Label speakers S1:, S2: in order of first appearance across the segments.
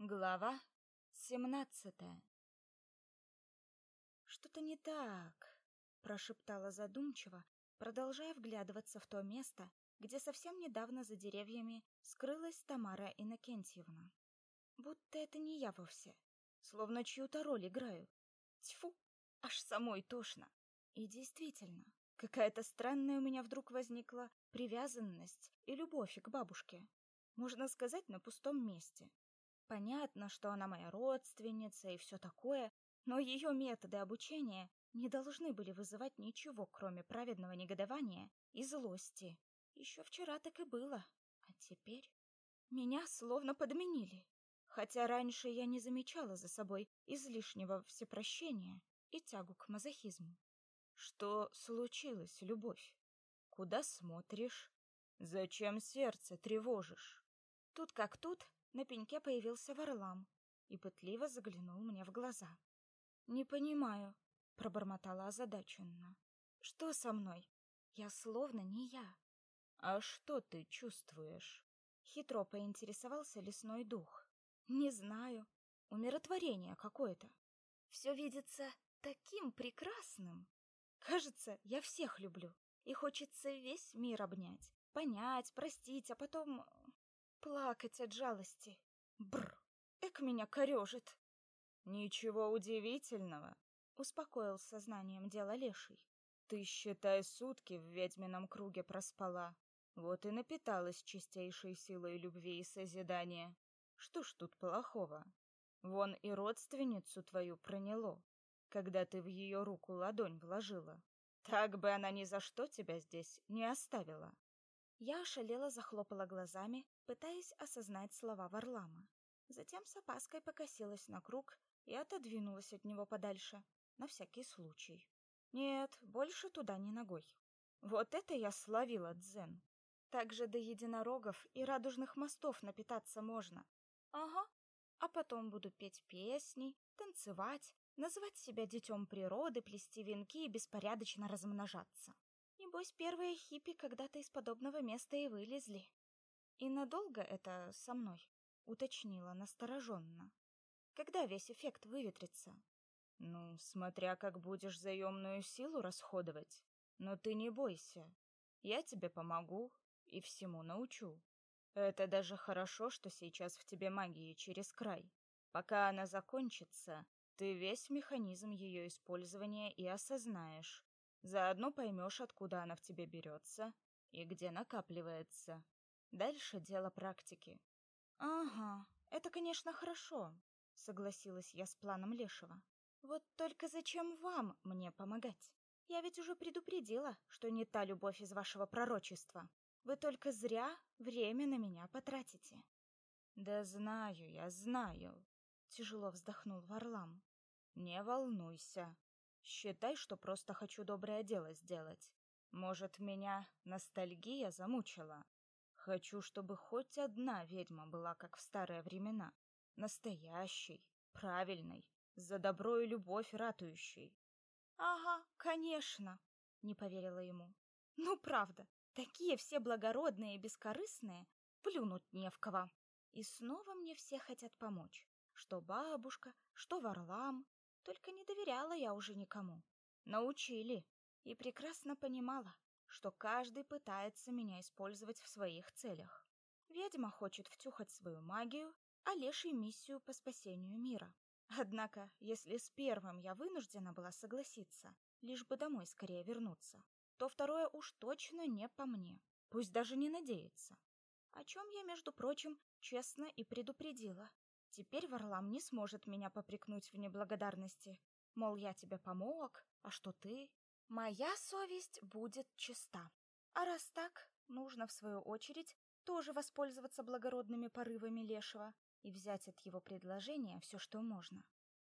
S1: Глава семнадцатая «Что-то не так», — прошептала задумчиво, продолжая вглядываться в то место, где совсем недавно за деревьями скрылась Тамара Иннокентьевна. Будто это не я вовсе, словно чью-то роль играю. Тьфу, аж самой тошно. И действительно, какая-то странная у меня вдруг возникла привязанность и любовь к бабушке. Можно сказать, на пустом месте. Понятно, что она моя родственница и все такое, но ее методы обучения не должны были вызывать ничего, кроме праведного негодования и злости. Еще вчера так и было, а теперь меня словно подменили. Хотя раньше я не замечала за собой излишнего всепрощения и тягу к мазохизму. Что случилось, любовь? Куда смотришь? Зачем сердце тревожишь? Тут как тут на пеньке появился Варлам и пытливо заглянул мне в глаза. «Не понимаю», — пробормотала озадаченно. «Что со мной? Я словно не я». «А что ты чувствуешь?» Хитро поинтересовался лесной дух. «Не знаю. Умиротворение какое-то. Все видится таким прекрасным. Кажется, я всех люблю, и хочется весь мир обнять, понять, простить, а потом плакать от жалости. Бр, эк меня корежит. Ничего удивительного, успокоил сознанием дела леший. Ты, считай, сутки в ведьмином круге проспала. Вот и напиталась чистейшей силой любви и созидания. Что ж тут плохого? Вон и родственницу твою проняло, когда ты в ее руку ладонь вложила. Так бы она ни за что тебя здесь не оставила. Я ошалела захлопала глазами, пытаясь осознать слова Варлама. Затем с опаской покосилась на круг и отодвинулась от него подальше, на всякий случай. Нет, больше туда ни ногой. Вот это я словила дзен. Так же до единорогов и радужных мостов напитаться можно. Ага. А потом буду петь песни, танцевать, называть себя детем природы, плести венки и беспорядочно размножаться. Небось, первые хиппи когда-то из подобного места и вылезли. И надолго это со мной? Уточнила настороженно. Когда весь эффект выветрится? Ну, смотря как будешь заемную силу расходовать. Но ты не бойся. Я тебе помогу и всему научу. Это даже хорошо, что сейчас в тебе магии через край. Пока она закончится, ты весь механизм ее использования и осознаешь. Заодно поймешь, откуда она в тебе берется и где накапливается. Дальше дело практики. Ага, это, конечно, хорошо, согласилась я с планом Лешего. Вот только зачем вам мне помогать? Я ведь уже предупредила, что не та любовь из вашего пророчества. Вы только зря время на меня потратите. Да знаю я, знаю, тяжело вздохнул Варлам. Не волнуйся. Считай, что просто хочу доброе дело сделать. Может, меня ностальгия замучила. Хочу, чтобы хоть одна ведьма была, как в старые времена. Настоящей, правильной, за добро и любовь ратующей. Ага, конечно, не поверила ему. Ну, правда, такие все благородные и бескорыстные, плюнуть не в кого. И снова мне все хотят помочь. Что бабушка, что Варлам, только не доверяла я уже никому. Научили. И прекрасно понимала, что каждый пытается меня использовать в своих целях. Ведьма хочет втюхать свою магию, а леший миссию по спасению мира. Однако, если с первым я вынуждена была согласиться, лишь бы домой скорее вернуться, то второе уж точно не по мне. Пусть даже не надеется. О чем я, между прочим, честно и предупредила. Теперь Варлам не сможет меня попрекнуть в неблагодарности. Мол, я тебе помог, а что ты? Моя совесть будет чиста. А раз так, нужно, в свою очередь, тоже воспользоваться благородными порывами Лешего и взять от его предложения все, что можно.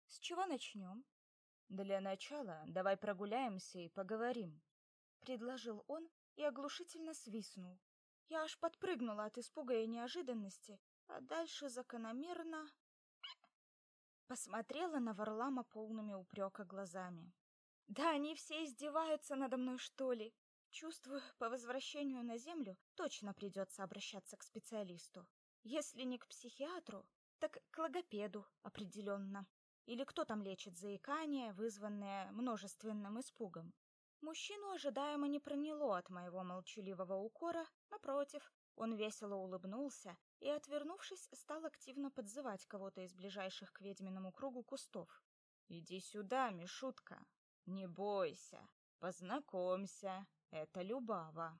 S1: С чего начнем? Для начала давай прогуляемся и поговорим, предложил он и оглушительно свистнул. Я аж подпрыгнула от испуга и неожиданности, а дальше закономерно посмотрела на Варлама полными упрека глазами. Да они все издеваются надо мной, что ли? Чувствую, по возвращению на землю точно придется обращаться к специалисту. Если не к психиатру, Так к логопеду, определенно. Или кто там лечит заикание, вызванное множественным испугом. Мужчину ожидаемо не проняло от моего молчаливого укора, напротив, он весело улыбнулся и, отвернувшись, стал активно подзывать кого-то из ближайших к ведьминому кругу кустов. «Иди сюда, Мишутка, не бойся, познакомься, это Любава».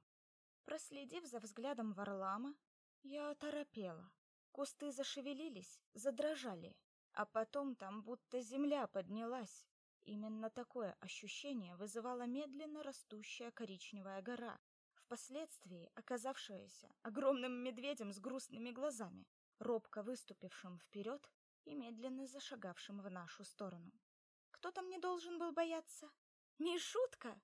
S1: Проследив за взглядом Варлама, я оторопела. Кусты зашевелились, задрожали, а потом там будто земля поднялась. Именно такое ощущение вызывала медленно растущая коричневая гора, впоследствии оказавшаяся огромным медведем с грустными глазами, робко выступившим вперед и медленно зашагавшим в нашу сторону. Кто там не должен был бояться? Мишутка?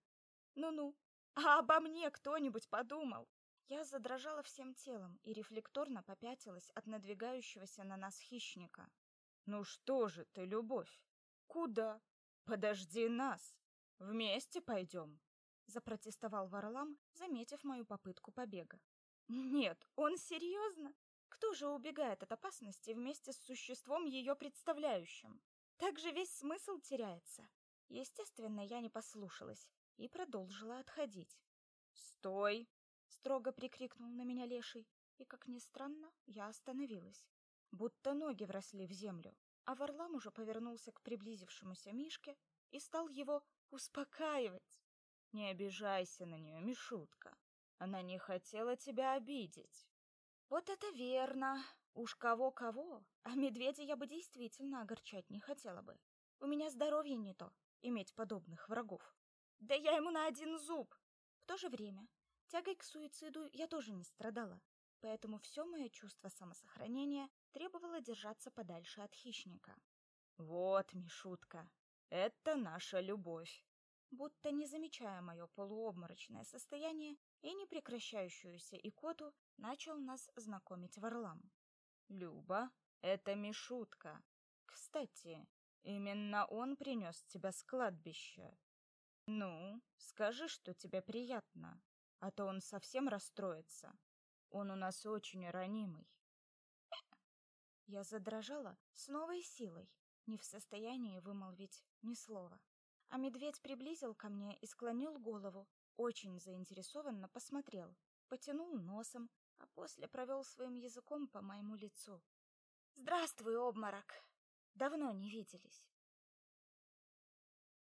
S1: Ну-ну, а обо мне кто-нибудь подумал? Я задрожала всем телом и рефлекторно попятилась от надвигающегося на нас хищника. Ну что же ты, любовь? Куда? Подожди нас. Вместе пойдем. Запротестовал Варлам, заметив мою попытку побега. Нет, он серьезно? Кто же убегает от опасности вместе с существом ее представляющим? Так же весь смысл теряется. Естественно, я не послушалась и продолжила отходить. "Стой!" строго прикрикнул на меня леший, и как ни странно, я остановилась, будто ноги вросли в землю. А Варлам уже повернулся к приблизившемуся Мишке и стал его успокаивать. Не обижайся на нее, Мишутка. Она не хотела тебя обидеть. Вот это верно. Уж кого-кого, а медведя я бы действительно огорчать не хотела бы. У меня здоровье не то иметь подобных врагов. Да я ему на один зуб. В то же время тягой к суициду я тоже не страдала, поэтому все мое чувство самосохранения требовало держаться подальше от хищника. Вот, Мишутка, это наша любовь. Будто не замечая мое полуобморочное состояние и непрекращающуюся икоту, начал нас знакомить Варлам. Люба, это Мишутка. Кстати, именно он принес тебя с кладбища. Ну, скажи, что тебе приятно, а то он совсем расстроится. Он у нас очень ранимый. Я задрожала с новой силой, не в состоянии вымолвить ни слова. А медведь приблизил ко мне и склонил голову, очень заинтересованно посмотрел, потянул носом, а после провел своим языком по моему лицу. «Здравствуй, обморок! Давно не виделись.